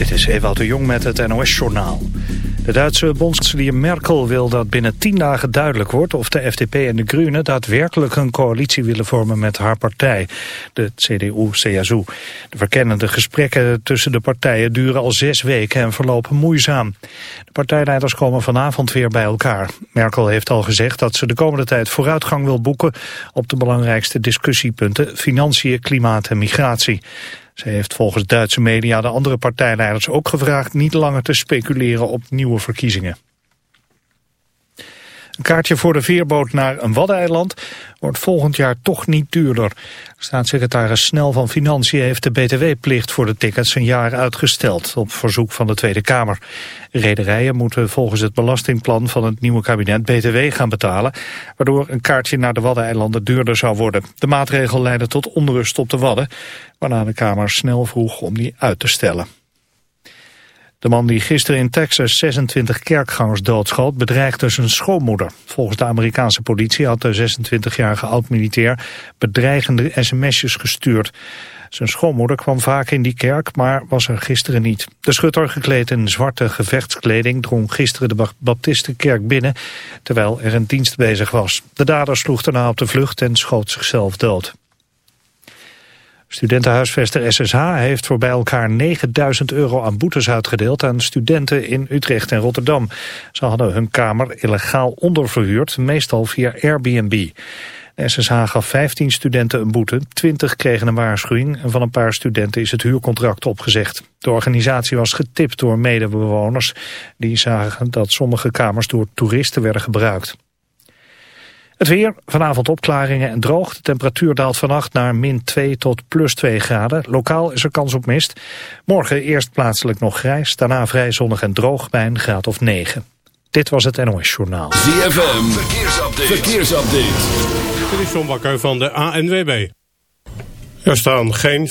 Dit is Ewout de Jong met het NOS-journaal. De Duitse bondskanselier Merkel wil dat binnen tien dagen duidelijk wordt... of de FDP en de Groenen daadwerkelijk een coalitie willen vormen met haar partij, de CDU-CSU. De verkennende gesprekken tussen de partijen duren al zes weken en verlopen moeizaam. De partijleiders komen vanavond weer bij elkaar. Merkel heeft al gezegd dat ze de komende tijd vooruitgang wil boeken... op de belangrijkste discussiepunten financiën, klimaat en migratie. Zij heeft volgens Duitse media de andere partijleiders ook gevraagd niet langer te speculeren op nieuwe verkiezingen. Een kaartje voor de veerboot naar een waddeneiland wordt volgend jaar toch niet duurder. Staatssecretaris Snel van Financiën heeft de btw-plicht voor de tickets een jaar uitgesteld, op verzoek van de Tweede Kamer. Rederijen moeten volgens het belastingplan van het nieuwe kabinet btw gaan betalen, waardoor een kaartje naar de Waddeneilanden duurder zou worden. De maatregel leidde tot onrust op de Wadden, waarna de Kamer snel vroeg om die uit te stellen. De man die gisteren in Texas 26 kerkgangers doodschoot bedreigde zijn schoonmoeder. Volgens de Amerikaanse politie had de 26-jarige oud-militair bedreigende sms'jes gestuurd. Zijn schoonmoeder kwam vaak in die kerk, maar was er gisteren niet. De schutter, gekleed in zwarte gevechtskleding, drong gisteren de Baptistenkerk binnen, terwijl er een dienst bezig was. De dader sloeg daarna op de vlucht en schoot zichzelf dood. Studentenhuisvester SSH heeft voor bij elkaar 9000 euro aan boetes uitgedeeld aan studenten in Utrecht en Rotterdam. Ze hadden hun kamer illegaal onderverhuurd, meestal via Airbnb. SSH gaf 15 studenten een boete, 20 kregen een waarschuwing en van een paar studenten is het huurcontract opgezegd. De organisatie was getipt door medebewoners die zagen dat sommige kamers door toeristen werden gebruikt. Het weer, vanavond opklaringen en droog. De temperatuur daalt vannacht naar min 2 tot plus 2 graden. Lokaal is er kans op mist. Morgen eerst plaatselijk nog grijs, daarna vrij zonnig en droog bij een graad of 9. Dit was het NOS Journaal. ZFM, verkeersupdate. verkeersupdate. Dit is John Bakker van de ANWB. Er staan geen...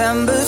December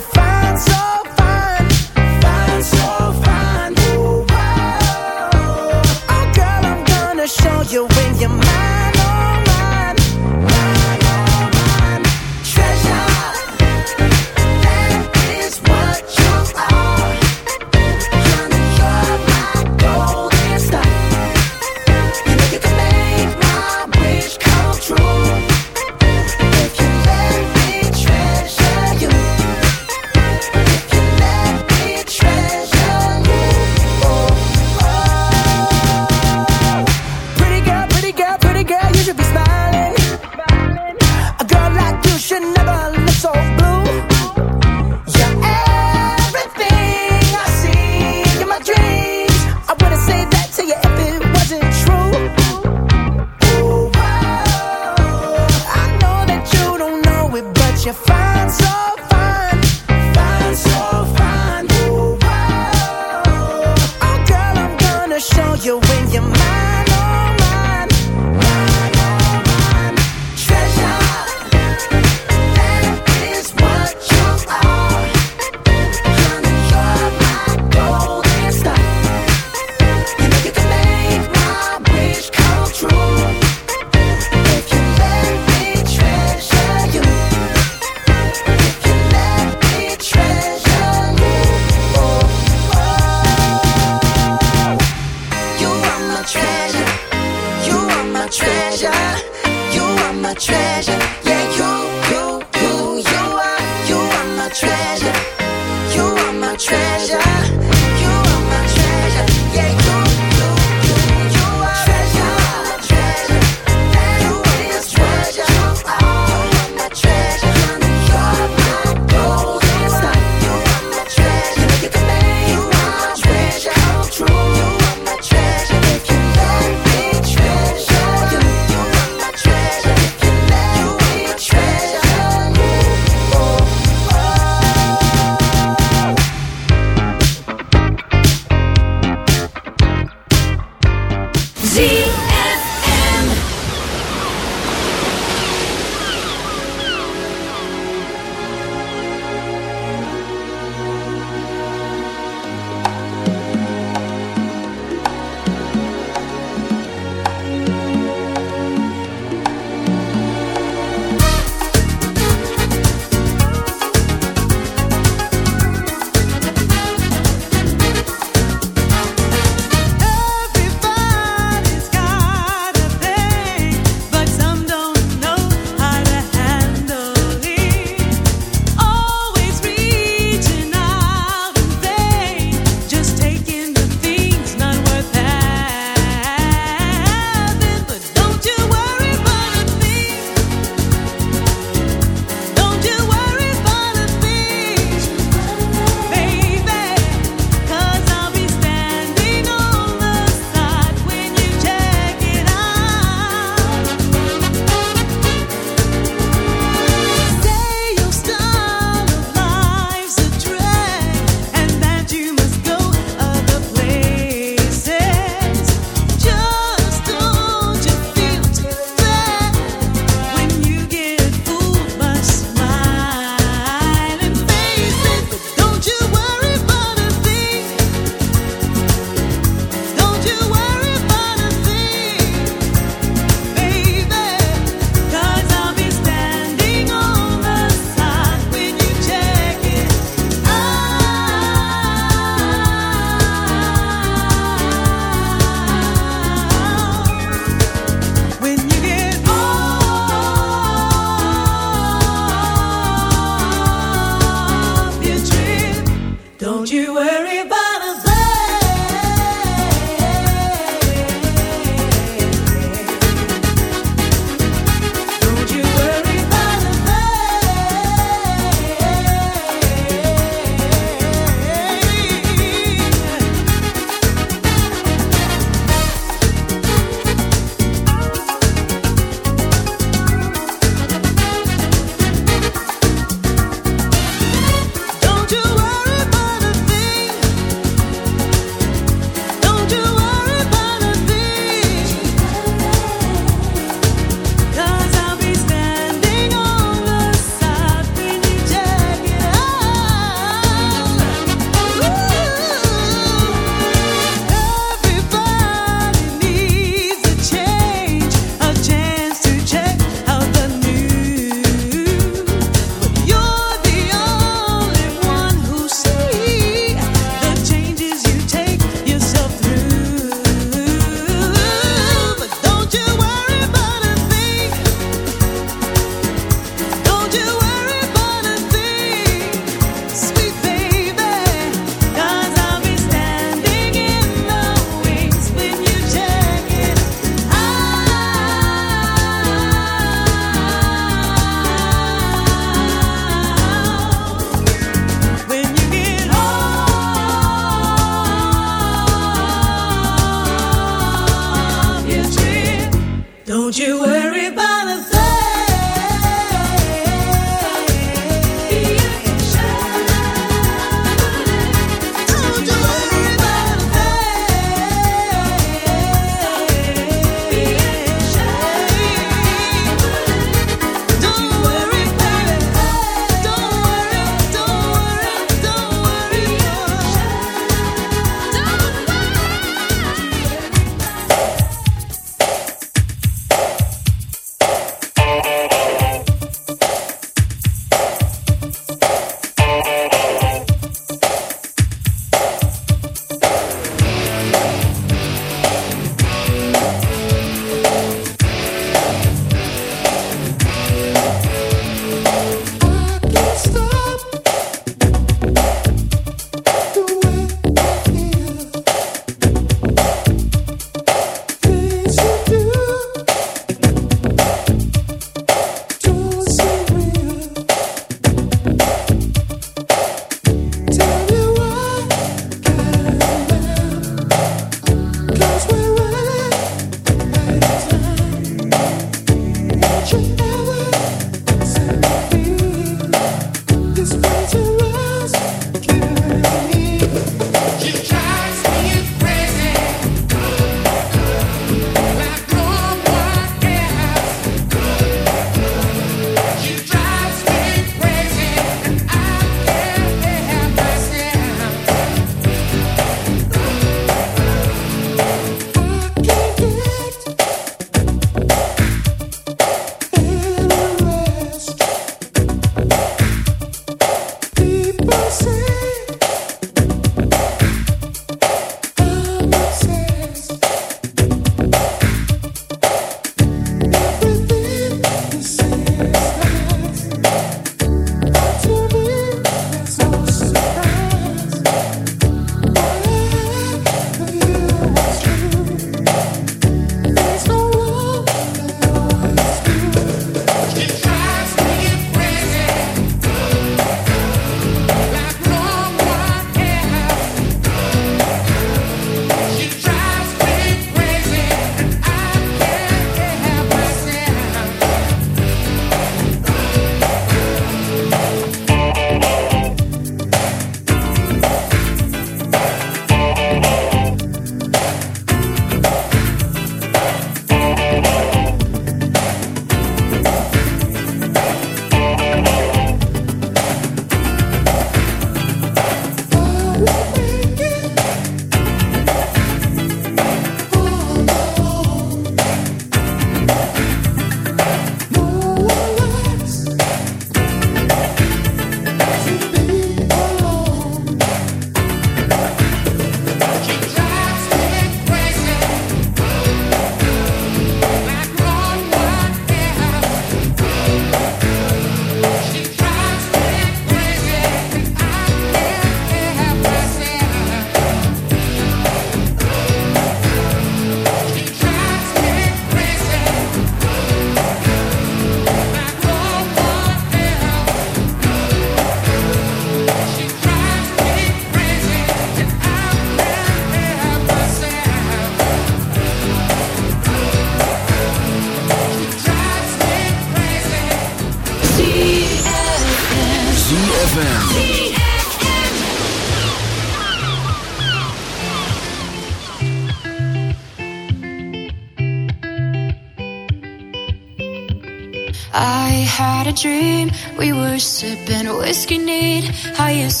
highest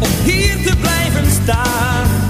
om hier te blijven staan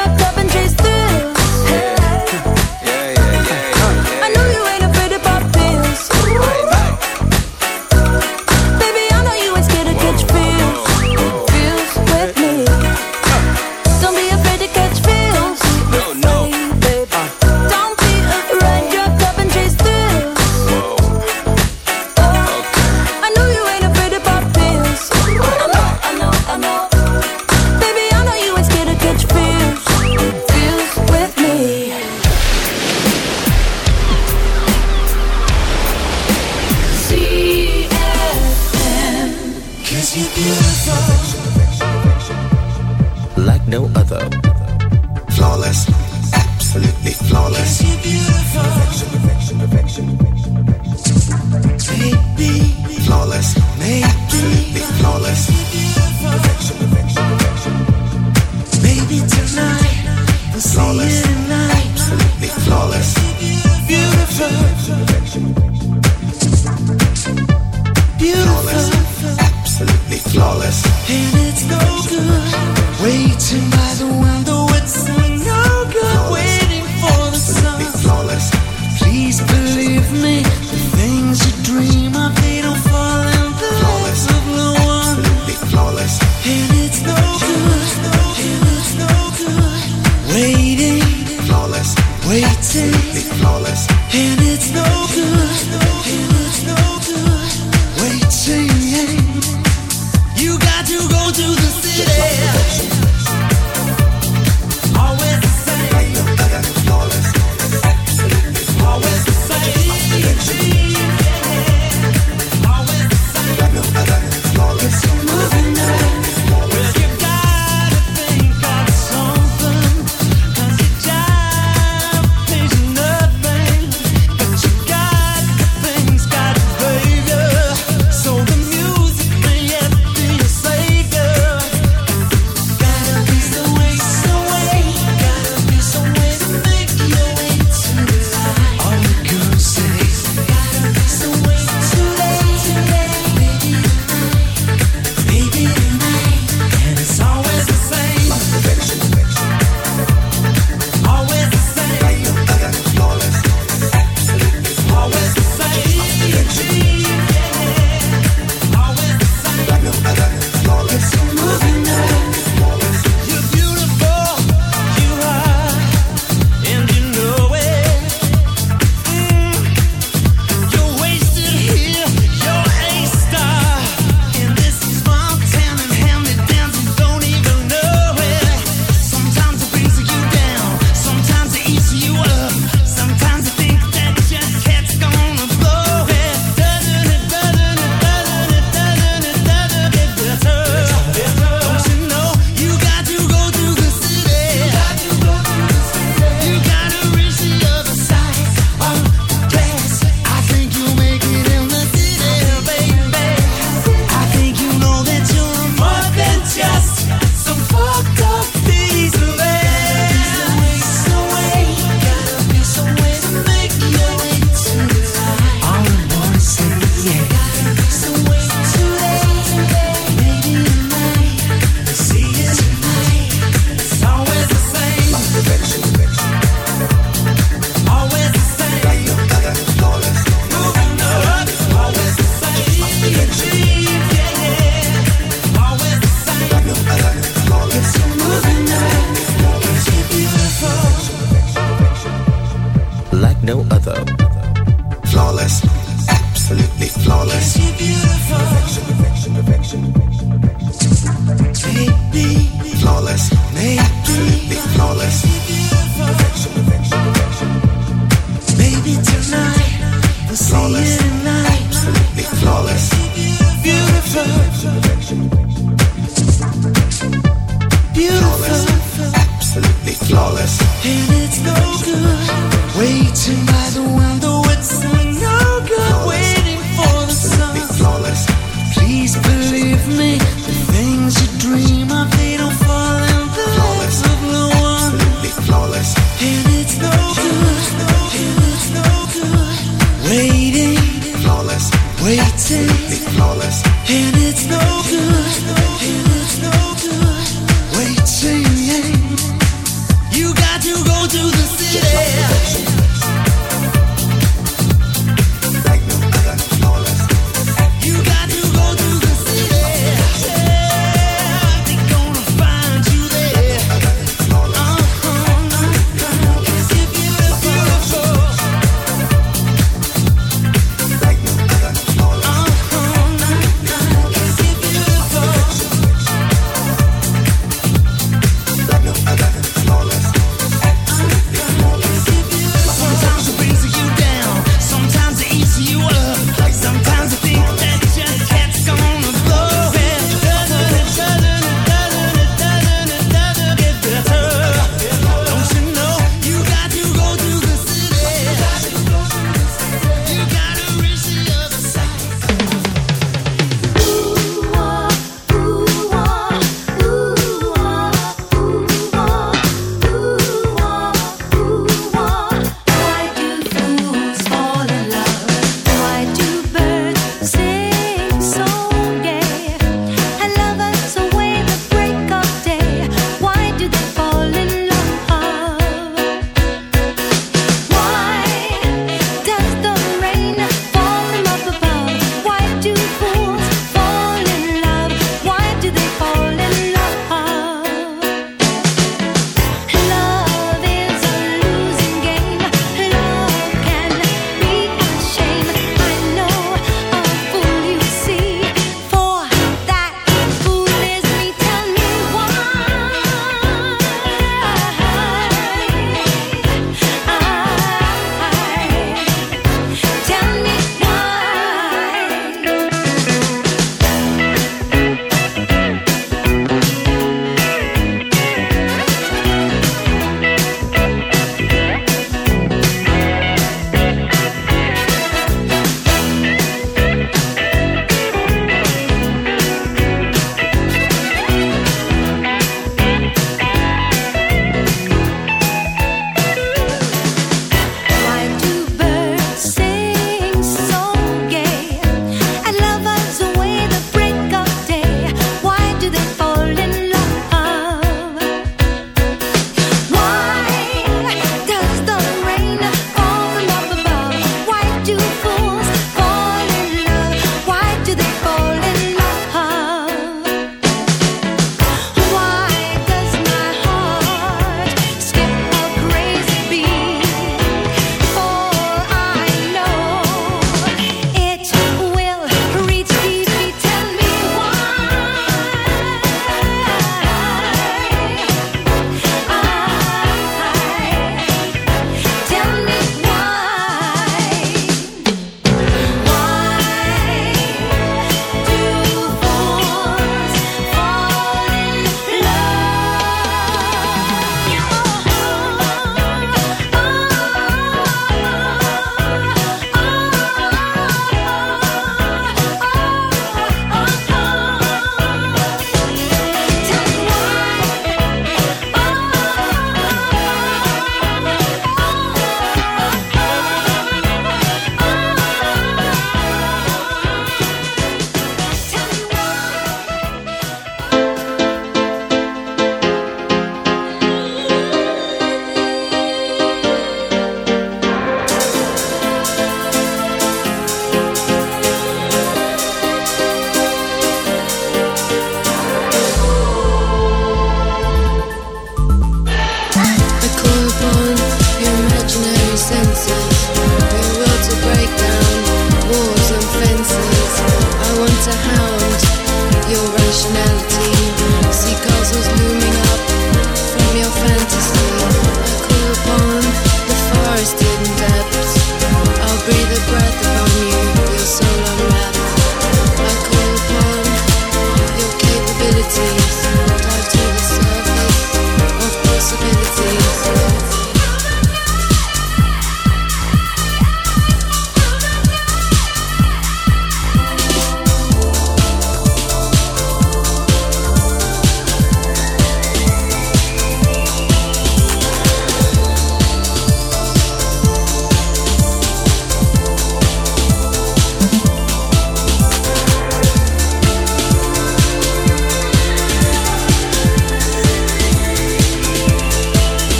to the city.